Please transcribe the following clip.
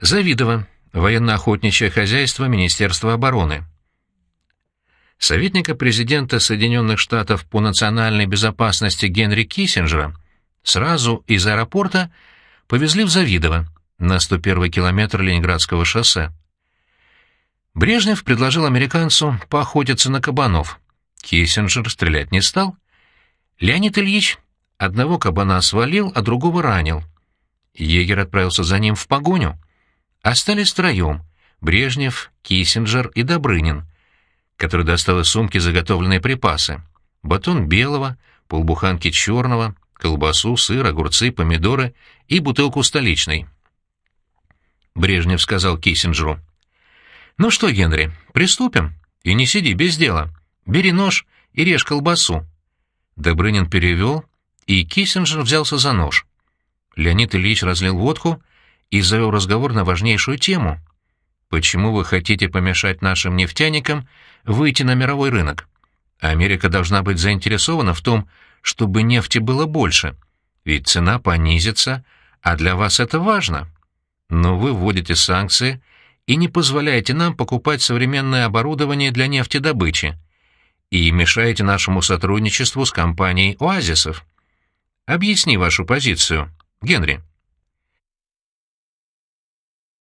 Завидово. Военно-охотничье хозяйство Министерства обороны. Советника президента Соединенных Штатов по национальной безопасности Генри Киссинджера сразу из аэропорта повезли в Завидово, на 101 километр Ленинградского шоссе. Брежнев предложил американцу поохотиться на кабанов. Киссинджер стрелять не стал. Леонид Ильич одного кабана свалил, а другого ранил. Егер отправился за ним в погоню. Остались втроем — Брежнев, Киссинджер и Добрынин, который достал из сумки заготовленные припасы. Батон белого, полбуханки черного, колбасу, сыр, огурцы, помидоры и бутылку столичной. Брежнев сказал Киссинджеру. «Ну что, Генри, приступим? И не сиди без дела. Бери нож и режь колбасу». Добрынин перевел, и Киссинджер взялся за нож. Леонид Ильич разлил водку и завел разговор на важнейшую тему. «Почему вы хотите помешать нашим нефтяникам выйти на мировой рынок? Америка должна быть заинтересована в том, чтобы нефти было больше, ведь цена понизится, а для вас это важно. Но вы вводите санкции и не позволяете нам покупать современное оборудование для нефтедобычи и мешаете нашему сотрудничеству с компанией «Оазисов». Объясни вашу позицию, Генри.